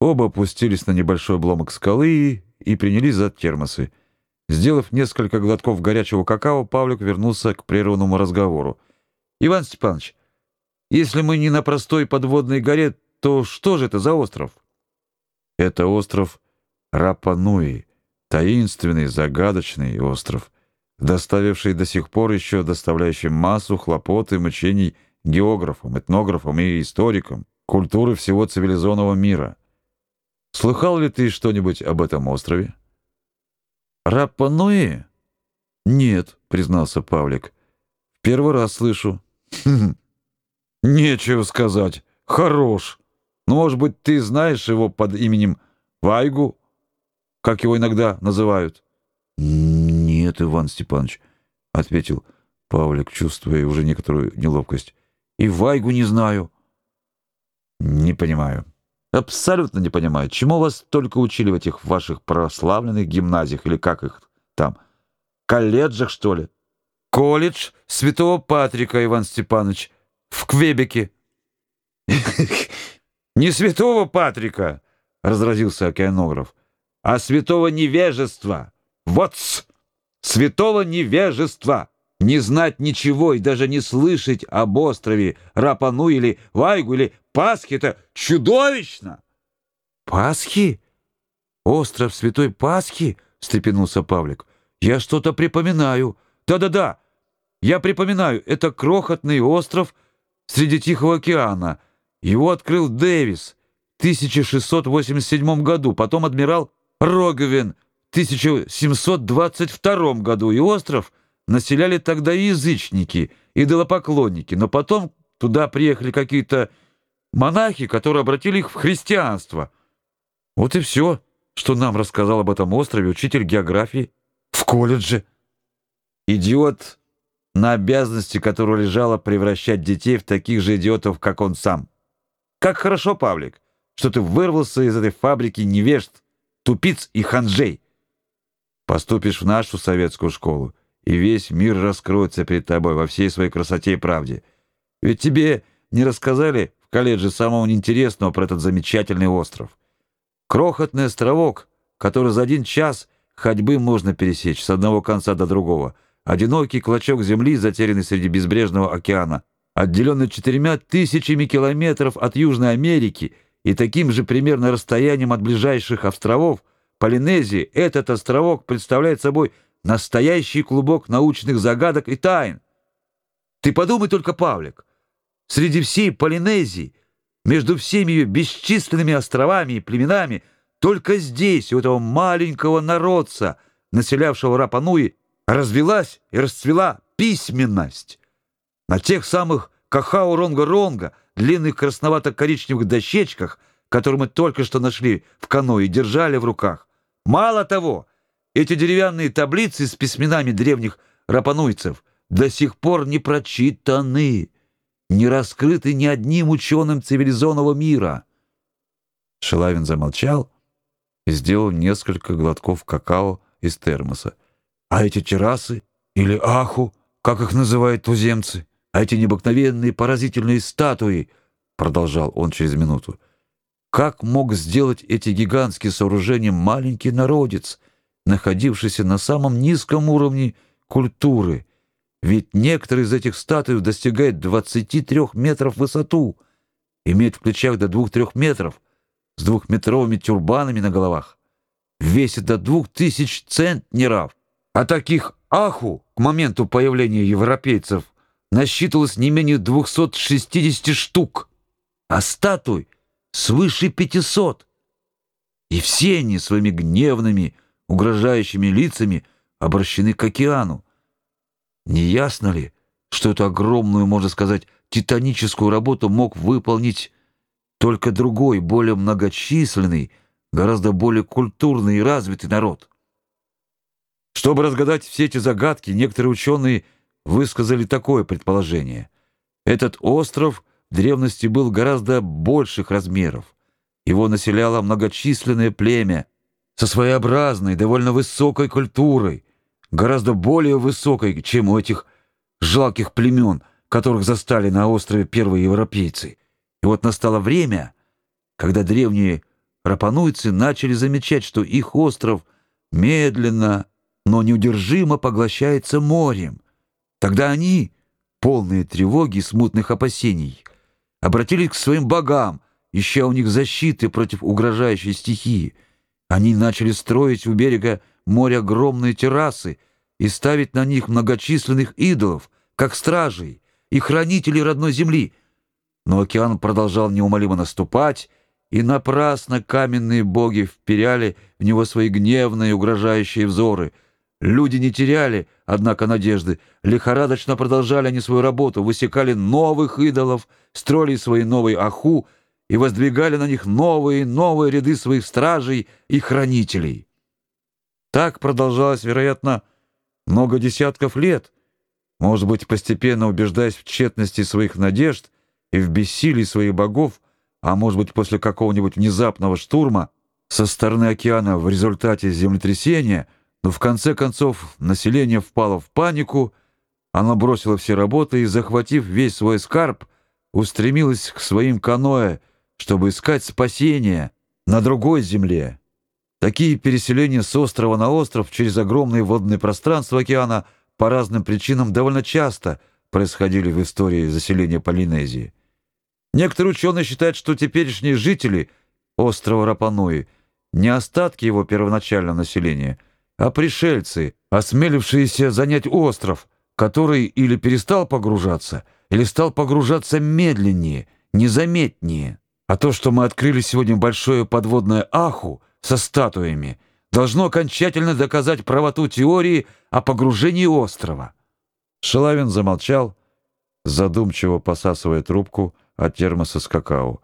Оба опустились на небольшой обломок скалы и принялись за термосы. Сделав несколько глотков горячего какао, Павлик вернулся к прерванному разговору. «Иван Степанович, если мы не на простой подводной горе, то что же это за остров?» «Это остров Рапануи, таинственный, загадочный остров, доставивший до сих пор еще доставляющий массу хлопот и мучений географам, этнографам и историкам культуры всего цивилизованного мира». Слыхал ли ты что-нибудь об этом острове? Рапануи? Нет, признался Павлик. Первый раз слышу. Нечего сказать. Хорош. Ну, может быть, ты знаешь его под именем Вайгу, как его иногда называют? Нет, Иван Степанович, ответил Павлик, чувствуя уже некоторую неловкость. И Вайгу не знаю. Не понимаю. Абсолютно не понимаю, чему вас только учили в этих ваших прославленных гимназиях или как их там, колледжах, что ли? Колледж Святого Патрика, Иван Степанович, в Квебеке. Не Святого Патрика, разразился океанограф, а Святого Невежества. Вот -с! Святого Невежества. Не знать ничего и даже не слышать об острове Рапану или Вайгу или Пасхи — это чудовищно! Пасхи? Остров Святой Пасхи? — встрепенулся Павлик. Я что-то припоминаю. Да-да-да, я припоминаю, это крохотный остров среди Тихого океана. Его открыл Дэвис в 1687 году, потом адмирал Роговин в 1722 году, и остров — населяли тогда и язычники, и идолопоклонники, но потом туда приехали какие-то монахи, которые обратили их в христианство. Вот и все, что нам рассказал об этом острове учитель географии в колледже. Идиот, на обязанности которого лежало превращать детей в таких же идиотов, как он сам. Как хорошо, Павлик, что ты вырвался из этой фабрики невежд, тупиц и ханжей. Поступишь в нашу советскую школу, и весь мир раскроется перед тобой во всей своей красоте и правде. Ведь тебе не рассказали в колледже самого интересного про этот замечательный остров. Крохотный островок, который за один час ходьбы можно пересечь с одного конца до другого. Одинокий клочок земли, затерянный среди безбрежного океана, отделенный четырьмя тысячами километров от Южной Америки и таким же примерно расстоянием от ближайших островов, Полинезии, этот островок представляет собой Настоящий клубок научных загадок и тайн. Ты подумай только, Павлик, среди всей Полинезии, между всеми ее бесчисленными островами и племенами, только здесь, у этого маленького народца, населявшего Рапануи, развелась и расцвела письменность. На тех самых кахау-ронга-ронга, длинных красновато-коричневых дощечках, которые мы только что нашли в каное и держали в руках. Мало того, эти деревянные таблицы с письменами древних рапануйцев до сих пор не прочитаны, не раскрыты ни одним ученым цивилизованного мира. Шелавин замолчал и сделал несколько глотков какао из термоса. А эти террасы или аху, как их называют туземцы, а эти необыкновенные поразительные статуи, продолжал он через минуту. Как мог сделать эти гигантские сооружения маленький народец, находившийся на самом низком уровне культуры, ведь некоторые из этих статуй достигают 23 метров в высоту, имеют в плечах до 2-3 метров, с двухметровыми тюрбанами на головах, весят до 2000 центнеров, а таких аху к моменту появления европейцев насчитывалось не менее 260 штук, а статуй свыше 500. И все они своими гневными, угрожающими лицами обращены к океану. Не ясно ли, что эту огромную, можно сказать, титаническую работу мог выполнить только другой, более многочисленный, гораздо более культурный и развитый народ? Чтобы разгадать все эти загадки, некоторые ученые высказали такое предположение. Этот остров в древности был гораздо больших размеров. Его населяло многочисленное племя, со своеобразной, довольно высокой культурой, гораздо более высокой, чем у этих жалких племен, которых застали на острове первые европейцы. И вот настало время, когда древние рапануйцы начали замечать, что их остров медленно, но неудержимо поглощается морем. Тогда они, полные тревоги и смутных опасений, обратились к своим богам, ища у них защиты против угрожающей стихии. Они начали строить у берега моря огромные террасы и ставить на них многочисленных идолов, как стражей и хранителей родной земли. Но океан продолжал неумолимо наступать, и напрасно каменные боги вперяли в него свои гневные угрожающие взоры. Люди не теряли, однако, надежды. Лихорадочно продолжали они свою работу, высекали новых идолов, строили свои новые аху и воздвигали на них новые новые ряды своих стражей и хранителей. Так продолжалось, вероятно, много десятков лет, может быть, постепенно убеждаясь в тщетности своих надежд и в бессилии своих богов, а может быть, после какого-нибудь внезапного штурма со стороны океана в результате землетрясения, но в конце концов население впало в панику, оно бросило все работы и, захватив весь свой скарб, устремилось к своим каноэ, чтобы искать спасения на другой земле. Такие переселения с острова на остров через огромные водные пространства океана по разным причинам довольно часто происходили в истории заселения Полинезии. Некоторые ученые считают, что теперешние жители острова Рапануи не остатки его первоначального населения, а пришельцы, осмелившиеся занять остров, который или перестал погружаться, или стал погружаться медленнее, незаметнее. А то, что мы открыли сегодня большое подводное Аху со статуями, должно окончательно доказать правоту теории о погружении острова. Шалавин замолчал, задумчиво посасывая трубку от термоса с какао.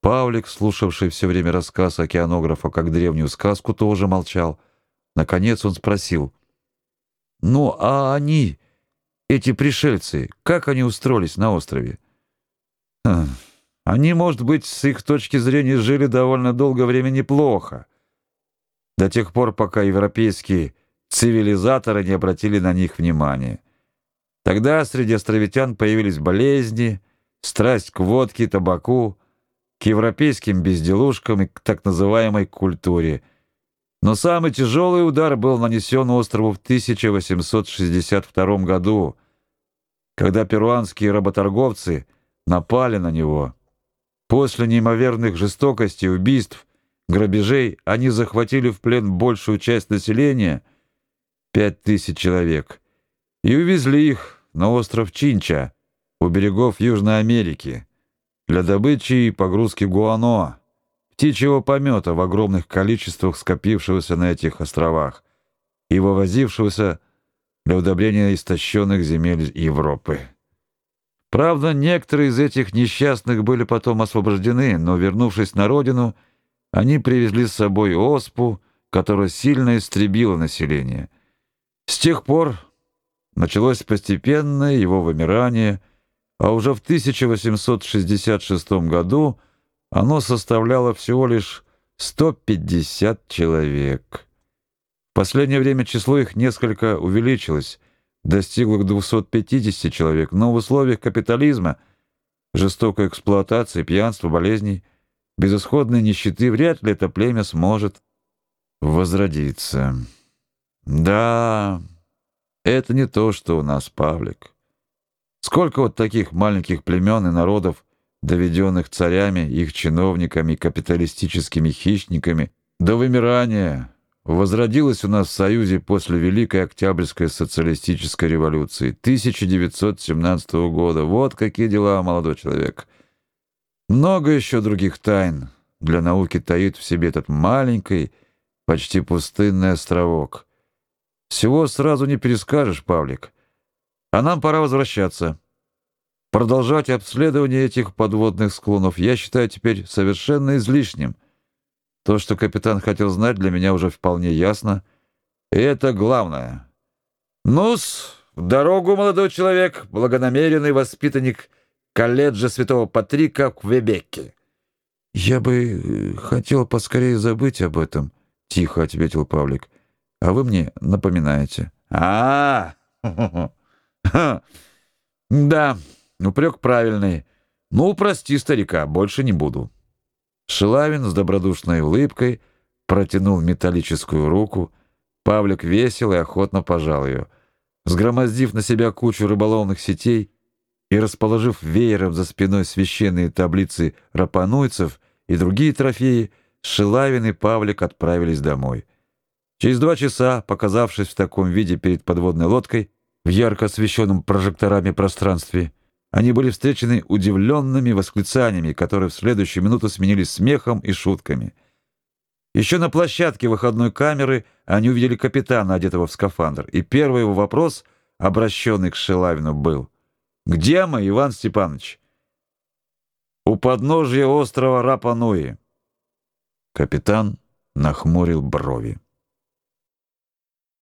Павлик, слушавший все время рассказ океанографа как древнюю сказку, тоже молчал. Наконец он спросил: "Ну, а они, эти пришельцы, как они устроились на острове?" Они, может быть, с их точки зрения жили довольно долгое время неплохо до тех пор, пока европейские цивилизаторы не обратили на них внимания. Тогда среди островитян появились болезни, страсть к водке, табаку, к европейским безделушкам и к так называемой культуре. Но самый тяжелый удар был нанесен острову в 1862 году, когда перуанские работорговцы напали на него. После неимоверных жестокостей, убийств грабежей они захватили в плен большую часть населения, пять тысяч человек, и увезли их на остров Чинча у берегов Южной Америки для добычи и погрузки гуано, птичьего помета в огромных количествах скопившегося на этих островах и вывозившегося для удобрения истощенных земель Европы. Правда, некоторые из этих несчастных были потом освобождены, но вернувшись на родину, они привезли с собой оспу, которая сильно истребила население. С тех пор началось постепенное его вымирание, а уже в 1866 году оно составляло всего лишь 150 человек. В последнее время число их несколько увеличилось, достигло к 250 человек, но в условиях капитализма, жестокой эксплуатации, пьянства, болезней – безысходной нищеты вряд ли это племя сможет возродиться. Да, это не то, что у нас, Павлик. Сколько вот таких маленьких племен и народов, доведенных царями, их чиновниками, капиталистическими хищниками до вымирания, возродилось у нас в Союзе после Великой Октябрьской социалистической революции 1917 года. Вот какие дела, молодой человек. Много еще других тайн для науки таит в себе этот маленький, почти пустынный островок. Всего сразу не перескажешь, Павлик. А нам пора возвращаться. Продолжать обследование этих подводных склонов я считаю теперь совершенно излишним. То, что капитан хотел знать, для меня уже вполне ясно. И это главное. Ну-с, в дорогу, молодой человек, благонамеренный воспитанник колледжа Святого Патрика в Квебеке. Я бы э, хотел поскорее забыть об этом, тихо ответил Павлик. А вы мне напоминаете. А, -а, -а. да, упрек правильный. Ну, прости старика, больше не буду. Шилавин с добродушной улыбкой протянул металлическую руку. Павлик весел и охотно пожал ее. Сгромоздив на себя кучу рыболовных сетей и расположив веером за спиной священные таблицы рапануйцев и другие трофеи, Шилавин и Павлик отправились домой. Через два часа, показавшись в таком виде перед подводной лодкой, в ярко освещенном прожекторами пространстве, они были встречены удивленными восклицаниями, которые в следующую минуту сменились смехом и шутками. Еще на площадке выходной камеры они увидели капитана, одетого в скафандр, и первый его вопрос, обращенный к Шилавину, был «Где мы, Иван Степанович?» «У подножья острова Рапануи». Капитан нахмурил брови.